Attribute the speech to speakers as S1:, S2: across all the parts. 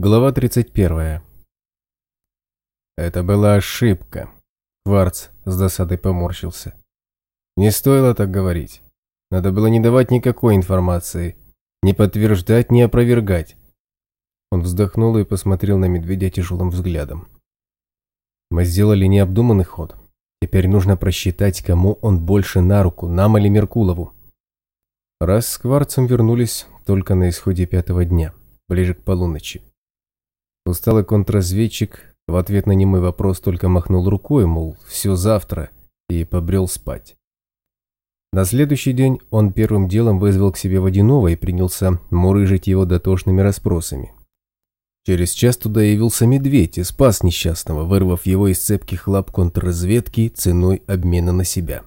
S1: Глава 31. Это была ошибка. Кварц с досадой поморщился. Не стоило так говорить. Надо было не давать никакой информации, не подтверждать, не опровергать. Он вздохнул и посмотрел на медведя тяжелым взглядом. Мы сделали необдуманный ход. Теперь нужно просчитать, кому он больше на руку, нам или Меркулову. Раз с Кварцем вернулись только на исходе пятого дня, ближе к полуночи. Усталый контрразведчик в ответ на немой вопрос только махнул рукой, мол, все завтра, и побрел спать. На следующий день он первым делом вызвал к себе Водянова и принялся мурыжить его дотошными расспросами. Через час туда явился медведь и спас несчастного, вырвав его из цепких лап контрразведки ценой обмена на себя.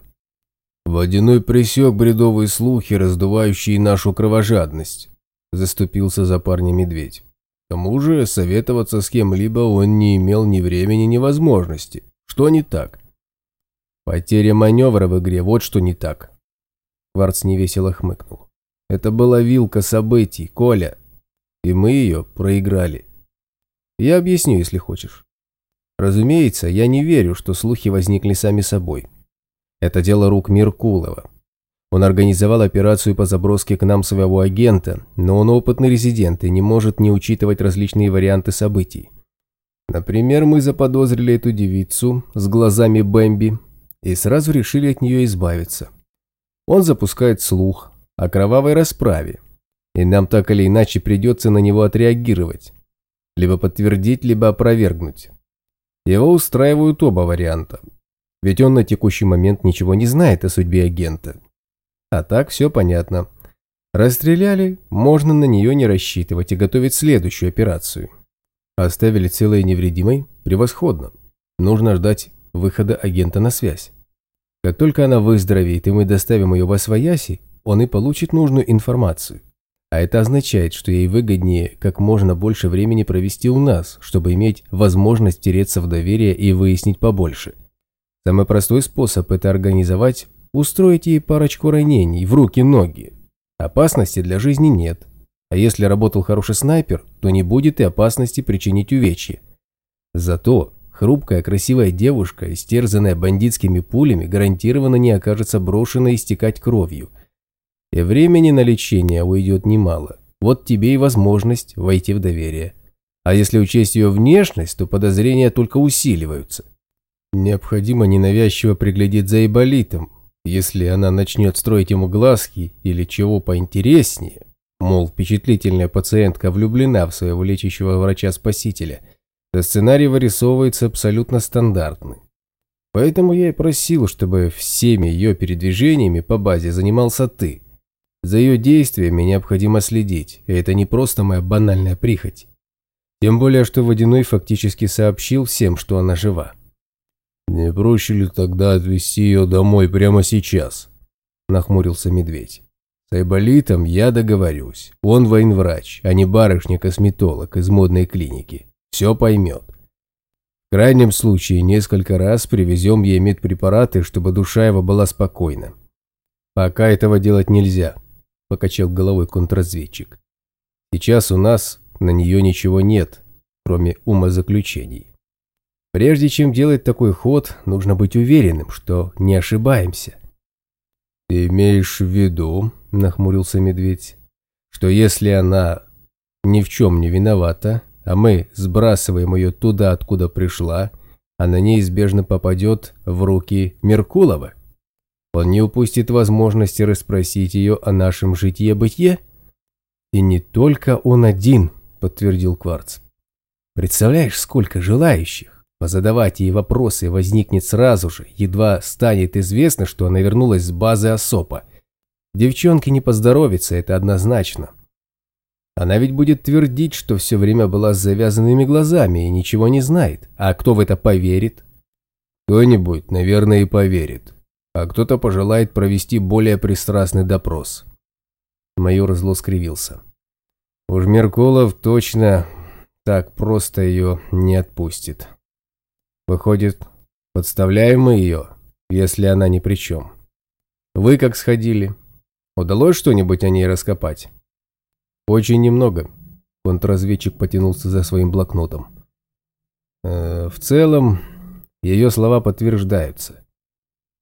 S1: «Водяной присек бредовые слухи, раздувающие нашу кровожадность», заступился за парня медведь. К тому же советоваться с кем-либо он не имел ни времени, ни возможности. Что не так? Потеря маневра в игре, вот что не так. Кварц невесело хмыкнул. Это была вилка событий, Коля. И мы ее проиграли. Я объясню, если хочешь. Разумеется, я не верю, что слухи возникли сами собой. Это дело рук Меркулова. Он организовал операцию по заброске к нам своего агента, но он опытный резидент и не может не учитывать различные варианты событий. Например, мы заподозрили эту девицу с глазами Бэмби и сразу решили от нее избавиться. Он запускает слух о кровавой расправе, и нам так или иначе придется на него отреагировать. Либо подтвердить, либо опровергнуть. Его устраивают оба варианта. Ведь он на текущий момент ничего не знает о судьбе агента. А так все понятно. Расстреляли, можно на нее не рассчитывать и готовить следующую операцию. Оставили целой невредимой? Превосходно. Нужно ждать выхода агента на связь. Как только она выздоровеет и мы доставим ее во свояси, он и получит нужную информацию. А это означает, что ей выгоднее как можно больше времени провести у нас, чтобы иметь возможность тереться в доверие и выяснить побольше. Самый простой способ – это организовать устроить ей парочку ранений в руки-ноги. Опасности для жизни нет. А если работал хороший снайпер, то не будет и опасности причинить увечье. Зато хрупкая красивая девушка, истерзанная бандитскими пулями, гарантированно не окажется брошенной истекать кровью. И времени на лечение уйдет немало. Вот тебе и возможность войти в доверие. А если учесть ее внешность, то подозрения только усиливаются. Необходимо ненавязчиво приглядеть за Айболитом, если она начнет строить ему глазки или чего поинтереснее, мол, впечатлительная пациентка влюблена в своего лечащего врача-спасителя, то сценарий вырисовывается абсолютно стандартный. Поэтому я и просил, чтобы всеми ее передвижениями по базе занимался ты. За ее действиями необходимо следить, и это не просто моя банальная прихоть. Тем более, что Водяной фактически сообщил всем, что она жива. «Не проще ли тогда отвезти ее домой прямо сейчас?» – нахмурился медведь. «С Айболитом я договорюсь. Он военврач, а не барышня-косметолог из модной клиники. Все поймет. В крайнем случае несколько раз привезем ей медпрепараты, чтобы душа его была спокойна. Пока этого делать нельзя», – покачал головой контрразведчик. «Сейчас у нас на нее ничего нет, кроме умозаключений. Прежде чем делать такой ход, нужно быть уверенным, что не ошибаемся. «Ты имеешь в виду, — нахмурился медведь, — что если она ни в чем не виновата, а мы сбрасываем ее туда, откуда пришла, она неизбежно попадет в руки Меркулова? Он не упустит возможности расспросить ее о нашем житье-бытие?» «И не только он один», — подтвердил Кварц. «Представляешь, сколько желающих? Позадавать ей вопросы возникнет сразу же, едва станет известно, что она вернулась с базы Осопа. Девчонке не поздоровится, это однозначно. Она ведь будет твердить, что все время была с завязанными глазами и ничего не знает. А кто в это поверит? Кто-нибудь, наверное, и поверит. А кто-то пожелает провести более пристрастный допрос. Майор зло скривился. Уж Меркулов точно так просто ее не отпустит. Выходит, подставляем мы ее, если она ни при чем. Вы как сходили? Удалось что-нибудь о ней раскопать? Очень немного. Контрразведчик потянулся за своим блокнотом. Э, в целом, ее слова подтверждаются.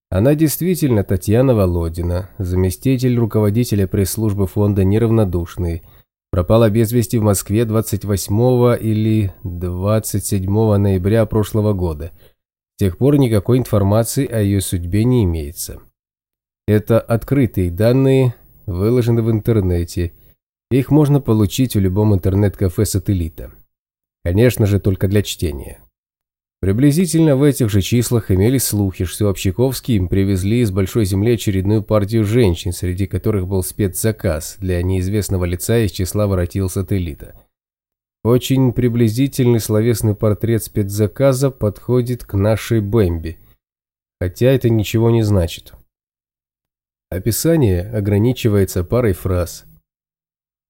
S1: Она действительно Татьяна Володина, заместитель руководителя пресс-службы фонда «Неравнодушный», пропала без вести в Москве 28 или 27 ноября прошлого года. С тех пор никакой информации о ее судьбе не имеется. Это открытые данные, выложены в интернете. Их можно получить в любом интернет-кафе сателлита. Конечно же, только для чтения. Приблизительно в этих же числах имелись слухи, что Общаковский им привезли из Большой Земли очередную партию женщин, среди которых был спецзаказ для неизвестного лица из числа воротил сателлита. Очень приблизительный словесный портрет спецзаказа подходит к нашей Бэмби, хотя это ничего не значит. Описание ограничивается парой фраз.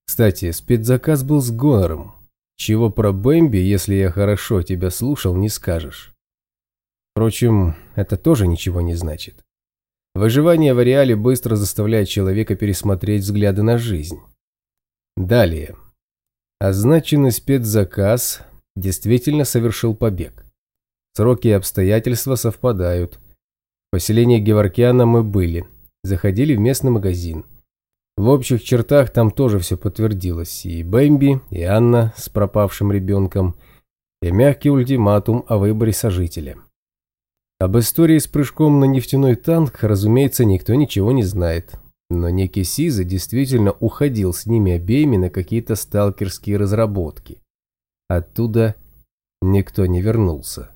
S1: Кстати, спецзаказ был с гонором, чего про Бэмби, если я хорошо тебя слушал, не скажешь. Впрочем, это тоже ничего не значит. Выживание в ареале быстро заставляет человека пересмотреть взгляды на жизнь. Далее. Означенный спецзаказ действительно совершил побег. Сроки и обстоятельства совпадают. В поселении Геворкиана мы были. Заходили в местный магазин. В общих чертах там тоже все подтвердилось. И Бэмби, и Анна с пропавшим ребенком, и мягкий ультиматум о выборе сожителя. Об истории с прыжком на нефтяной танк, разумеется, никто ничего не знает. Но некий Сиза действительно уходил с ними обеими на какие-то сталкерские разработки. Оттуда никто не вернулся.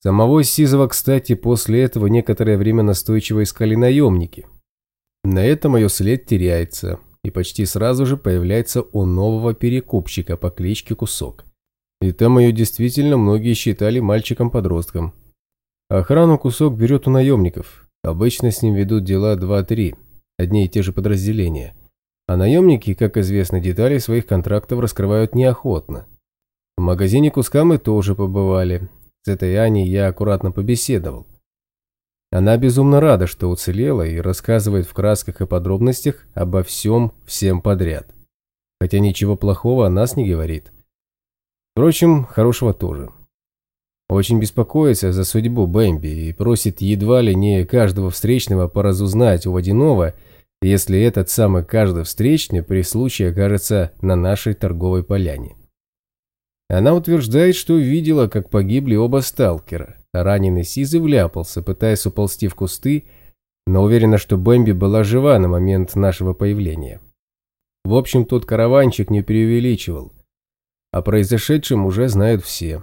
S1: Самого Сизова, кстати, после этого некоторое время настойчиво искали наемники. На этом ее след теряется, и почти сразу же появляется у нового перекупщика по кличке Кусок. И там ее действительно многие считали мальчиком-подростком. Охрану Кусок берет у наемников. Обычно с ним ведут дела 2-3, одни и те же подразделения. А наемники, как известно, детали своих контрактов раскрывают неохотно. В магазине Куска мы тоже побывали. С этой Аней я аккуратно побеседовал. Она безумно рада, что уцелела и рассказывает в красках и подробностях обо всем всем подряд. Хотя ничего плохого о нас не говорит. Впрочем, хорошего тоже. Очень беспокоится за судьбу Бэмби и просит едва ли не каждого встречного поразузнать у Водянова, если этот самый каждый встречный при случае окажется на нашей торговой поляне. Она утверждает, что видела, как погибли оба сталкера. Раненый Сизы вляпался, пытаясь уползти в кусты, но уверена, что Бэмби была жива на момент нашего появления. В общем, тот караванчик не преувеличивал. О произошедшем уже знают все.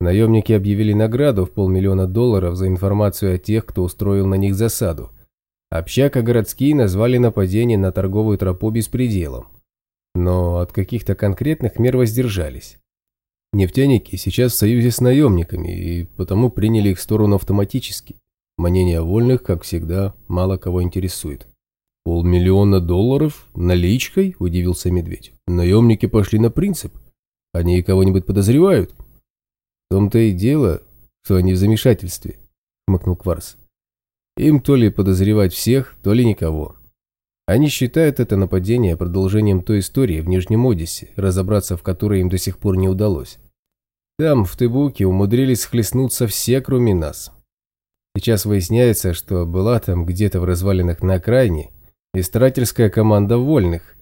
S1: Наемники объявили награду в полмиллиона долларов за информацию о тех, кто устроил на них засаду. Общака городские назвали нападение на торговую тропу беспределом. Но от каких-то конкретных мер воздержались. Нефтяники сейчас в союзе с наемниками, и потому приняли их сторону автоматически. Мнение вольных, как всегда, мало кого интересует. «Полмиллиона долларов? Наличкой?» – удивился Медведь. «Наемники пошли на принцип. Они кого-нибудь подозревают?» «В том-то и дело, что они в замешательстве», – хмыкнул Кварс. «Им то ли подозревать всех, то ли никого. Они считают это нападение продолжением той истории в Нижнем Одессе, разобраться в которой им до сих пор не удалось. Там, в Тыбуке, умудрились схлестнуться все, кроме нас. Сейчас выясняется, что была там где-то в развалинах на окраине истрательская команда вольных,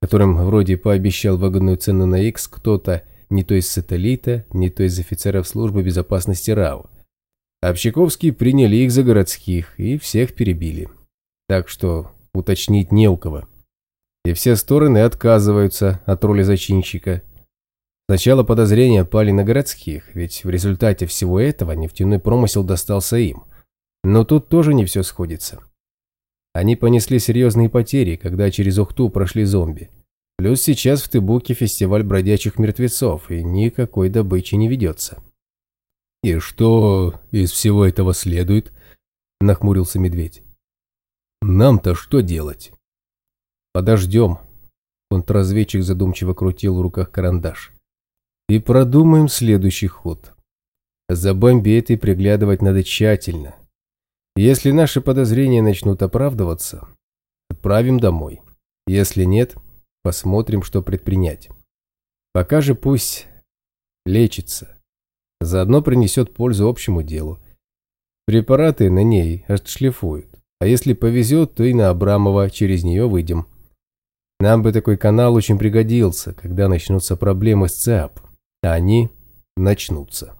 S1: которым вроде пообещал выгодную цену на X кто-то не то из сателлита, не то из офицеров службы безопасности РАО. Общаковские приняли их за городских и всех перебили. Так что уточнить не у кого. И все стороны отказываются от роли зачинщика. Сначала подозрения пали на городских, ведь в результате всего этого нефтяной промысел достался им. Но тут тоже не все сходится. Они понесли серьезные потери, когда через Ухту прошли зомби. Плюс сейчас в Тыбуке фестиваль бродячих мертвецов, и никакой добычи не ведется. «И что из всего этого следует?» – нахмурился медведь. Нам-то что делать? Подождем. Контрразведчик задумчиво крутил в руках карандаш. И продумаем следующий ход. За бомбе этой приглядывать надо тщательно. Если наши подозрения начнут оправдываться, отправим домой. Если нет, посмотрим, что предпринять. Пока же пусть лечится. Заодно принесет пользу общему делу. Препараты на ней отшлифуют. А если повезет, то и на Абрамова через нее выйдем. Нам бы такой канал очень пригодился, когда начнутся проблемы с ЦАП. А они начнутся.